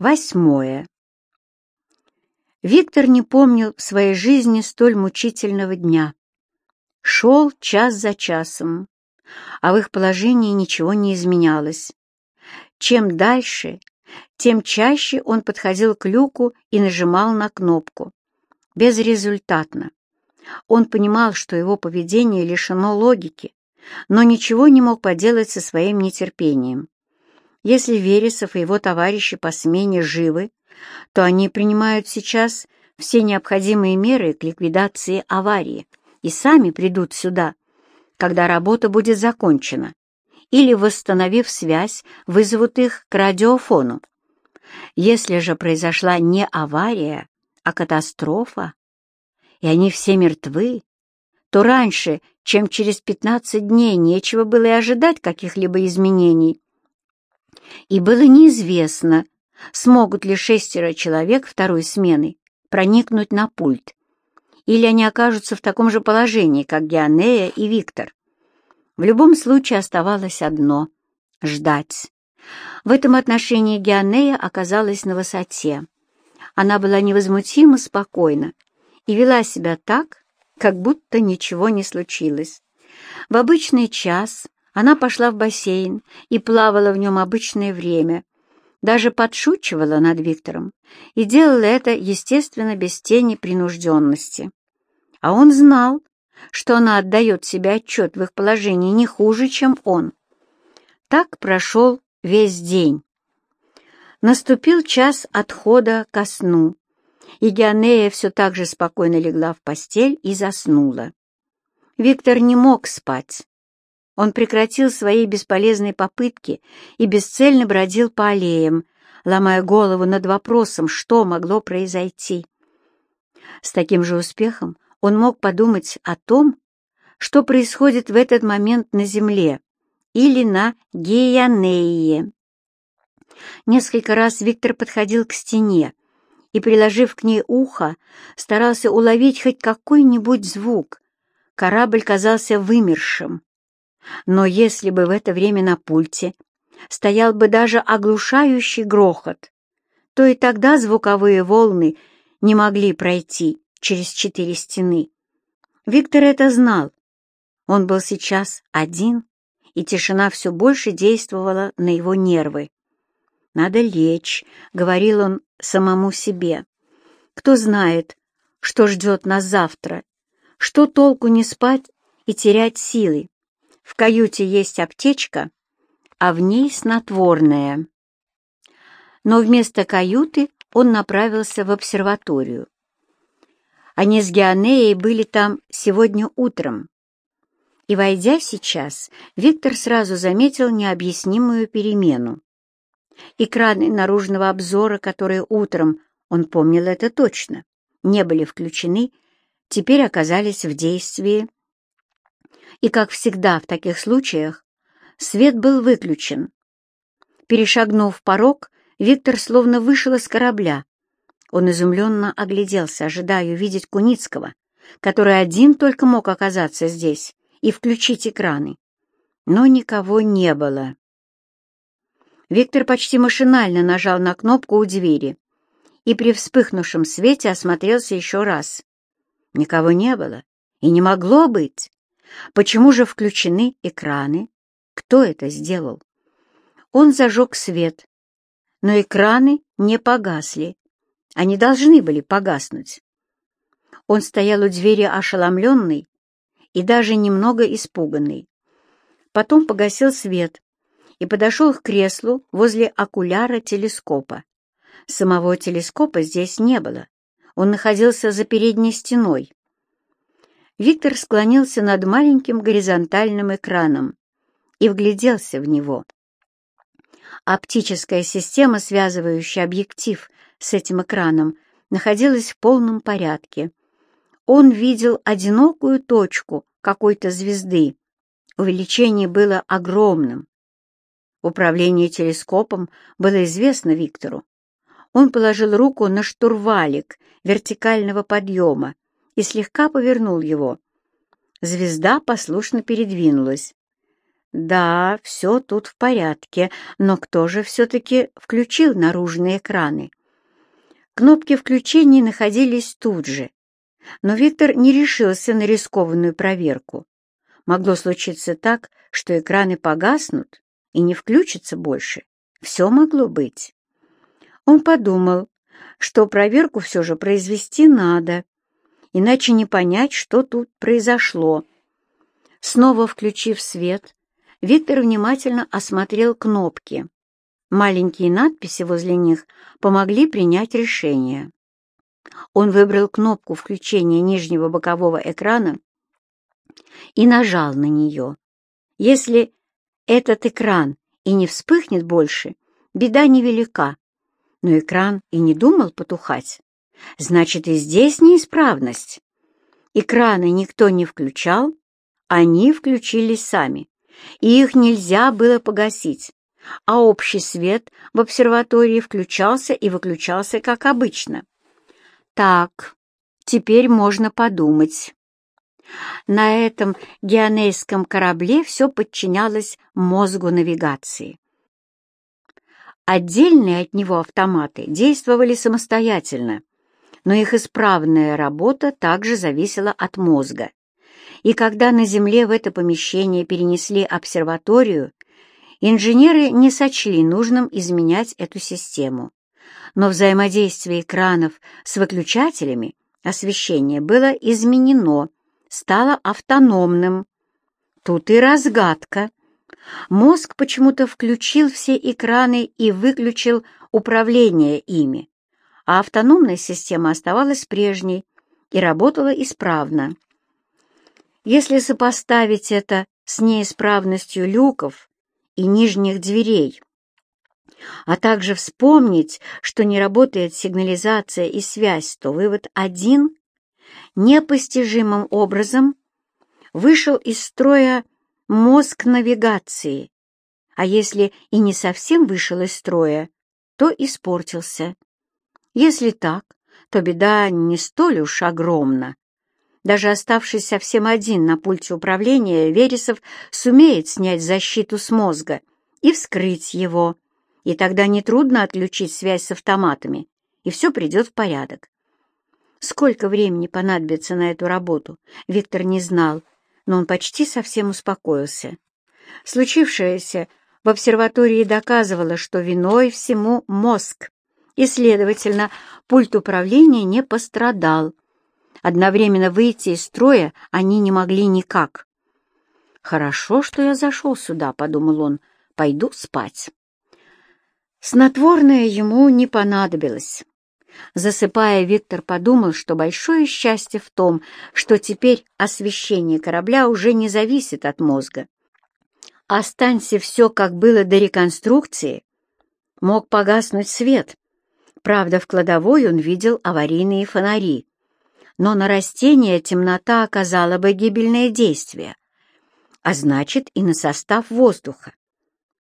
Восьмое. Виктор не помнил в своей жизни столь мучительного дня. Шел час за часом, а в их положении ничего не изменялось. Чем дальше, тем чаще он подходил к люку и нажимал на кнопку. Безрезультатно. Он понимал, что его поведение лишено логики, но ничего не мог поделать со своим нетерпением. Если Вересов и его товарищи по смене живы, то они принимают сейчас все необходимые меры к ликвидации аварии и сами придут сюда, когда работа будет закончена, или, восстановив связь, вызовут их к радиофону. Если же произошла не авария, а катастрофа, и они все мертвы, то раньше, чем через 15 дней, нечего было и ожидать каких-либо изменений. И было неизвестно, смогут ли шестеро человек второй смены проникнуть на пульт, или они окажутся в таком же положении, как Геонея и Виктор. В любом случае оставалось одно — ждать. В этом отношении Геонея оказалась на высоте. Она была невозмутимо спокойна и вела себя так, как будто ничего не случилось. В обычный час она пошла в бассейн и плавала в нем обычное время, даже подшучивала над Виктором и делала это, естественно, без тени принужденности. А он знал, что она отдает себе отчет в их положении не хуже, чем он. Так прошел весь день. Наступил час отхода ко сну, и Геонея все так же спокойно легла в постель и заснула. Виктор не мог спать. Он прекратил свои бесполезные попытки и бесцельно бродил по аллеям, ломая голову над вопросом, что могло произойти. С таким же успехом он мог подумать о том, что происходит в этот момент на Земле или на Геянее. Несколько раз Виктор подходил к стене и, приложив к ней ухо, старался уловить хоть какой-нибудь звук. Корабль казался вымершим. Но если бы в это время на пульте стоял бы даже оглушающий грохот, то и тогда звуковые волны не могли пройти через четыре стены. Виктор это знал. Он был сейчас один, и тишина все больше действовала на его нервы. «Надо лечь», — говорил он самому себе. «Кто знает, что ждет нас завтра? Что толку не спать и терять силы? В каюте есть аптечка, а в ней снотворное». Но вместо каюты он направился в обсерваторию. Они с Геонеей были там сегодня утром. И, войдя сейчас, Виктор сразу заметил необъяснимую перемену. Экраны наружного обзора, которые утром, он помнил это точно, не были включены, теперь оказались в действии. И, как всегда в таких случаях, свет был выключен. Перешагнув порог, Виктор словно вышел из корабля. Он изумленно огляделся, ожидая увидеть Куницкого, который один только мог оказаться здесь и включить экраны. Но никого не было. Виктор почти машинально нажал на кнопку у двери и при вспыхнувшем свете осмотрелся еще раз. Никого не было и не могло быть. Почему же включены экраны? Кто это сделал? Он зажег свет, но экраны не погасли. Они должны были погаснуть. Он стоял у двери ошеломленный и даже немного испуганный. Потом погасил свет и подошел к креслу возле окуляра телескопа. Самого телескопа здесь не было. Он находился за передней стеной. Виктор склонился над маленьким горизонтальным экраном и вгляделся в него. Оптическая система, связывающая объектив с этим экраном, находилась в полном порядке. Он видел одинокую точку какой-то звезды. Увеличение было огромным. Управление телескопом было известно Виктору. Он положил руку на штурвалик вертикального подъема и слегка повернул его. Звезда послушно передвинулась. Да, все тут в порядке, но кто же все-таки включил наружные экраны? Кнопки включения находились тут же, но Виктор не решился на рискованную проверку. Могло случиться так, что экраны погаснут и не включатся больше. Все могло быть. Он подумал, что проверку все же произвести надо, иначе не понять, что тут произошло. Снова включив свет, Виктор внимательно осмотрел кнопки. Маленькие надписи возле них помогли принять решение. Он выбрал кнопку включения нижнего бокового экрана и нажал на нее. Если этот экран и не вспыхнет больше, беда невелика. Но экран и не думал потухать. Значит, и здесь неисправность. Экраны никто не включал, они включились сами, и их нельзя было погасить, а общий свет в обсерватории включался и выключался, как обычно. Так, теперь можно подумать. На этом геонейском корабле все подчинялось мозгу навигации. Отдельные от него автоматы действовали самостоятельно, но их исправная работа также зависела от мозга. И когда на Земле в это помещение перенесли обсерваторию, инженеры не сочли нужным изменять эту систему. Но взаимодействие экранов с выключателями освещения было изменено, стало автономным. Тут и разгадка. Мозг почему-то включил все экраны и выключил управление ими, а автономная система оставалась прежней и работала исправно. Если сопоставить это с неисправностью люков и нижних дверей, а также вспомнить, что не работает сигнализация и связь, то вывод один — непостижимым образом вышел из строя мозг навигации, а если и не совсем вышел из строя, то испортился. Если так, то беда не столь уж огромна. Даже оставшись совсем один на пульте управления, Вересов сумеет снять защиту с мозга и вскрыть его, и тогда нетрудно отключить связь с автоматами, и все придет в порядок. Сколько времени понадобится на эту работу, Виктор не знал, но он почти совсем успокоился. Случившееся в обсерватории доказывало, что виной всему мозг, и, следовательно, пульт управления не пострадал. Одновременно выйти из строя они не могли никак. «Хорошо, что я зашел сюда», — подумал он, — «пойду спать». Снотворное ему не понадобилось. Засыпая, Виктор подумал, что большое счастье в том, что теперь освещение корабля уже не зависит от мозга. Останься все, как было до реконструкции, мог погаснуть свет. Правда, в кладовой он видел аварийные фонари, но на растения темнота оказала бы гибельное действие, а значит и на состав воздуха.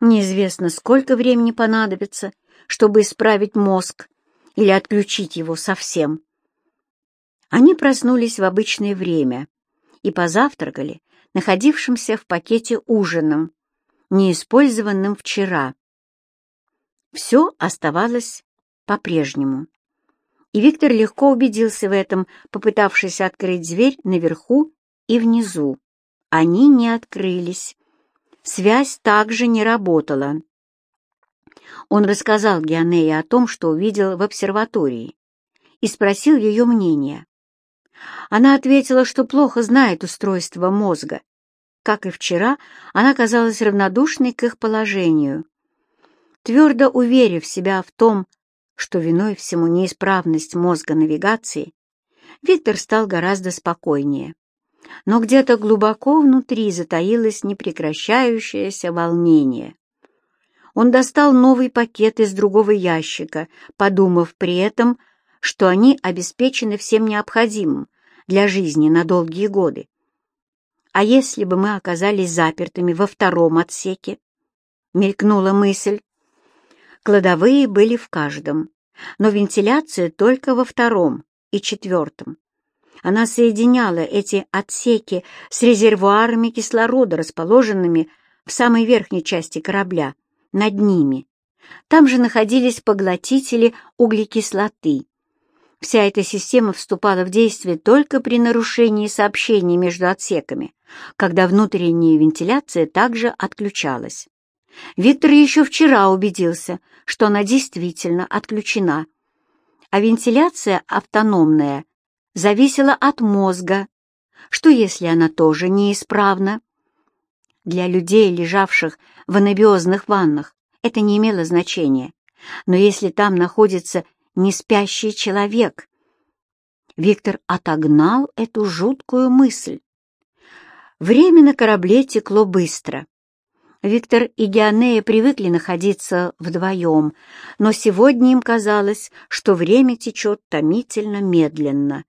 Неизвестно, сколько времени понадобится, чтобы исправить мозг или отключить его совсем. Они проснулись в обычное время и позавтракали находившимся в пакете ужином, неиспользованным вчера. Все оставалось по-прежнему. И Виктор легко убедился в этом, попытавшись открыть дверь наверху и внизу. Они не открылись. Связь также не работала. Он рассказал Геонее о том, что увидел в обсерватории, и спросил ее мнение. Она ответила, что плохо знает устройство мозга. Как и вчера, она казалась равнодушной к их положению. Твердо уверив себя в том, что виной всему неисправность мозга навигации, Виктор стал гораздо спокойнее но где-то глубоко внутри затаилось непрекращающееся волнение. Он достал новый пакет из другого ящика, подумав при этом, что они обеспечены всем необходимым для жизни на долгие годы. А если бы мы оказались запертыми во втором отсеке? Мелькнула мысль. Кладовые были в каждом, но вентиляция только во втором и четвертом. Она соединяла эти отсеки с резервуарами кислорода, расположенными в самой верхней части корабля, над ними. Там же находились поглотители углекислоты. Вся эта система вступала в действие только при нарушении сообщений между отсеками, когда внутренняя вентиляция также отключалась. Виктор еще вчера убедился, что она действительно отключена, а вентиляция автономная зависела от мозга. Что если она тоже неисправна? Для людей, лежавших в анабиозных ваннах, это не имело значения. Но если там находится неспящий человек... Виктор отогнал эту жуткую мысль. Время на корабле текло быстро. Виктор и Геонея привыкли находиться вдвоем, но сегодня им казалось, что время течет томительно медленно.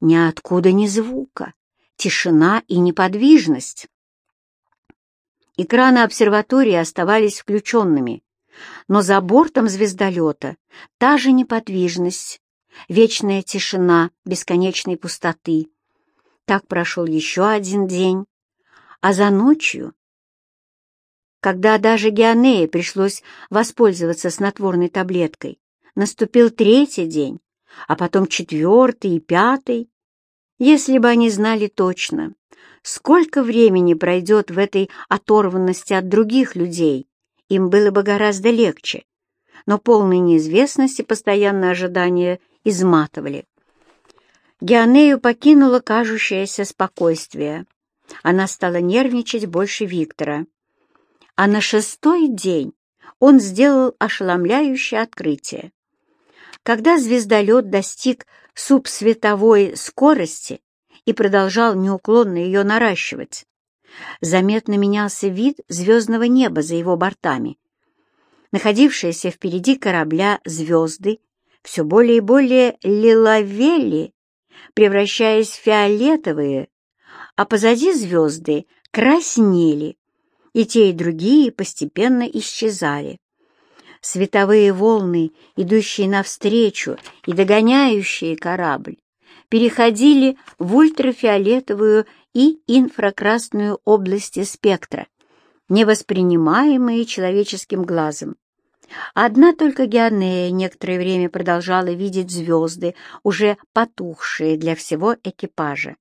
Ниоткуда ни звука, тишина и неподвижность. Экраны обсерватории оставались включенными, но за бортом звездолета та же неподвижность, вечная тишина бесконечной пустоты. Так прошел еще один день, а за ночью, когда даже Геонее пришлось воспользоваться снотворной таблеткой, наступил третий день, а потом четвертый и пятый. Если бы они знали точно, сколько времени пройдет в этой оторванности от других людей, им было бы гораздо легче, но полной неизвестности постоянное ожидание изматывали. Геонею покинуло кажущееся спокойствие. Она стала нервничать больше Виктора. А на шестой день он сделал ошеломляющее открытие. Когда звездолет достиг субсветовой скорости и продолжал неуклонно ее наращивать, заметно менялся вид звездного неба за его бортами. Находившиеся впереди корабля звезды все более и более лиловели, превращаясь в фиолетовые, а позади звезды краснели, и те, и другие постепенно исчезали. Световые волны, идущие навстречу и догоняющие корабль, переходили в ультрафиолетовую и инфракрасную области спектра, невоспринимаемые человеческим глазом. Одна только Геонея некоторое время продолжала видеть звезды, уже потухшие для всего экипажа,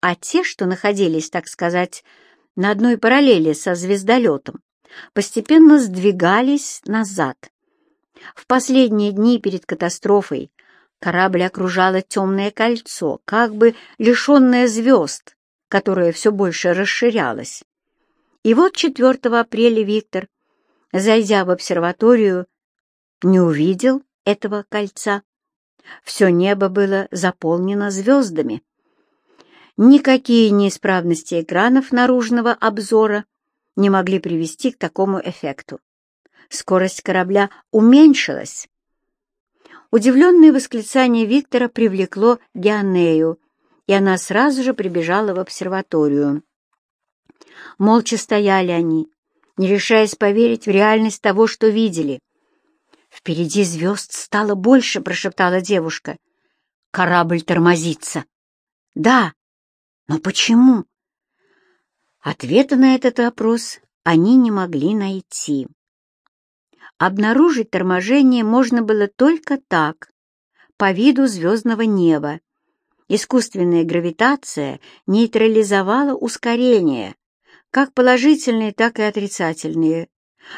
а те, что находились, так сказать, на одной параллели со звездолетом, постепенно сдвигались назад. В последние дни перед катастрофой корабль окружало темное кольцо, как бы лишенное звезд, которое все больше расширялось. И вот 4 апреля Виктор, зайдя в обсерваторию, не увидел этого кольца. Все небо было заполнено звездами. Никакие неисправности экранов наружного обзора не могли привести к такому эффекту. Скорость корабля уменьшилась. Удивленное восклицание Виктора привлекло Геонею, и она сразу же прибежала в обсерваторию. Молча стояли они, не решаясь поверить в реальность того, что видели. «Впереди звезд стало больше», — прошептала девушка. «Корабль тормозится». «Да, но почему?» Ответа на этот вопрос они не могли найти. Обнаружить торможение можно было только так, по виду звездного неба, Искусственная гравитация нейтрализовала ускорение, как положительные, так и отрицательные.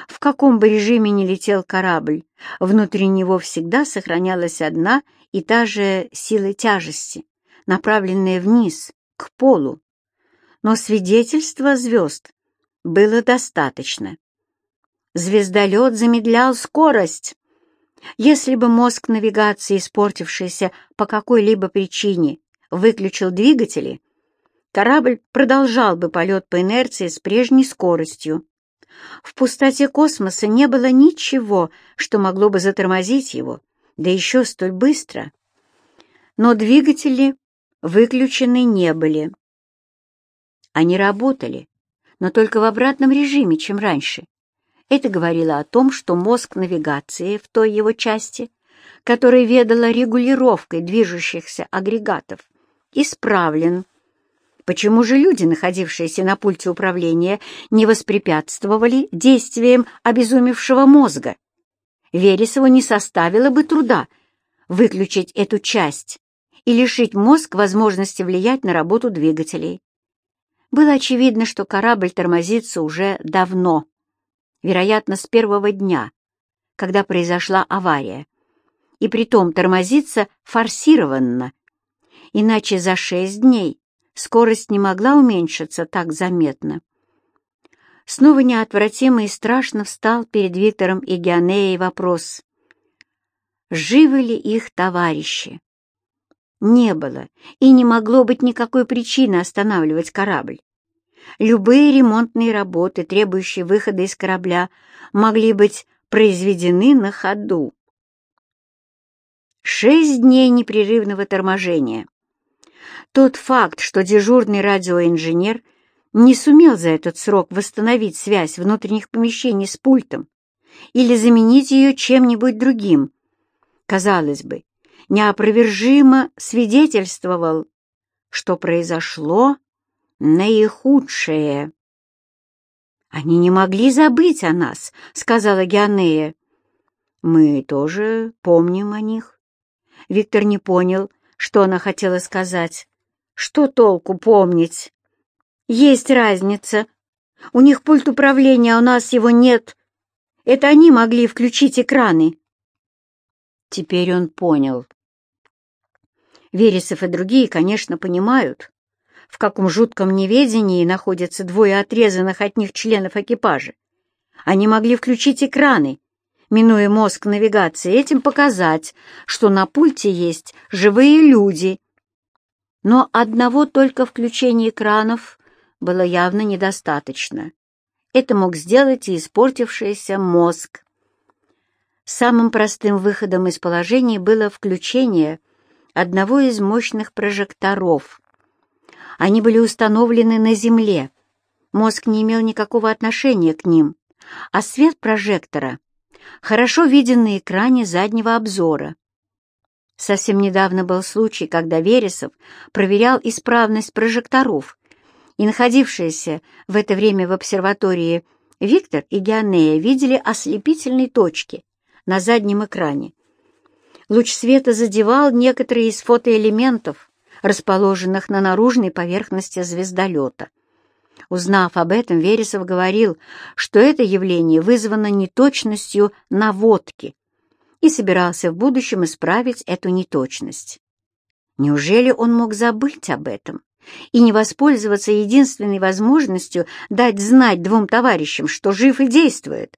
В каком бы режиме ни летел корабль, внутри него всегда сохранялась одна и та же сила тяжести, направленная вниз, к полу. Но свидетельства звезд было достаточно. Звездолет замедлял скорость. Если бы мозг навигации, испортившийся по какой-либо причине, выключил двигатели, корабль продолжал бы полет по инерции с прежней скоростью. В пустоте космоса не было ничего, что могло бы затормозить его, да еще столь быстро. Но двигатели выключены не были. Они работали, но только в обратном режиме, чем раньше. Это говорило о том, что мозг навигации в той его части, которая ведала регулировкой движущихся агрегатов, исправлен. Почему же люди, находившиеся на пульте управления, не воспрепятствовали действиям обезумевшего мозга? Вересову не составило бы труда выключить эту часть и лишить мозг возможности влиять на работу двигателей. Было очевидно, что корабль тормозится уже давно, вероятно, с первого дня, когда произошла авария, и притом тормозится форсированно, иначе за шесть дней скорость не могла уменьшиться так заметно. Снова неотвратимо и страшно встал перед Виктором и Геонеей вопрос, живы ли их товарищи? Не было и не могло быть никакой причины останавливать корабль. Любые ремонтные работы, требующие выхода из корабля, могли быть произведены на ходу. Шесть дней непрерывного торможения. Тот факт, что дежурный радиоинженер не сумел за этот срок восстановить связь внутренних помещений с пультом или заменить ее чем-нибудь другим, казалось бы, неопровержимо свидетельствовал, что произошло наихудшее. «Они не могли забыть о нас», — сказала Геонея. «Мы тоже помним о них». Виктор не понял, что она хотела сказать. «Что толку помнить?» «Есть разница. У них пульт управления, а у нас его нет. Это они могли включить экраны». Теперь он понял. Вересов и другие, конечно, понимают, в каком жутком неведении находятся двое отрезанных от них членов экипажа. Они могли включить экраны, минуя мозг навигации, этим показать, что на пульте есть живые люди. Но одного только включения экранов было явно недостаточно. Это мог сделать и испортившийся мозг. Самым простым выходом из положения было включение одного из мощных прожекторов. Они были установлены на Земле. Мозг не имел никакого отношения к ним, а свет прожектора хорошо виден на экране заднего обзора. Совсем недавно был случай, когда Вересов проверял исправность прожекторов, и находившиеся в это время в обсерватории Виктор и Геонея видели ослепительные точки на заднем экране. Луч света задевал некоторые из фотоэлементов, расположенных на наружной поверхности звездолета. Узнав об этом, Вересов говорил, что это явление вызвано неточностью наводки и собирался в будущем исправить эту неточность. Неужели он мог забыть об этом и не воспользоваться единственной возможностью дать знать двум товарищам, что жив и действует?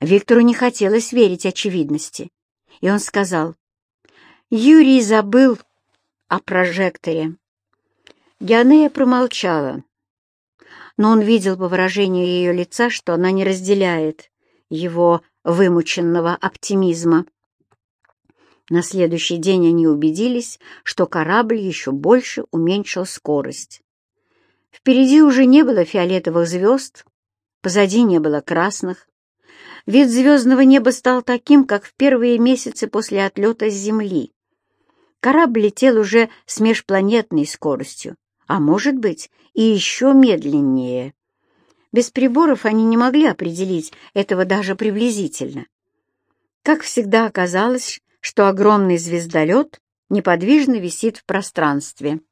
Виктору не хотелось верить очевидности, и он сказал, «Юрий забыл о прожекторе». Геонея промолчала, но он видел по выражению ее лица, что она не разделяет его вымученного оптимизма. На следующий день они убедились, что корабль еще больше уменьшил скорость. Впереди уже не было фиолетовых звезд, позади не было красных, Вид звездного неба стал таким, как в первые месяцы после отлета с Земли. Корабль летел уже с межпланетной скоростью, а может быть и еще медленнее. Без приборов они не могли определить этого даже приблизительно. Как всегда оказалось, что огромный звездолет неподвижно висит в пространстве —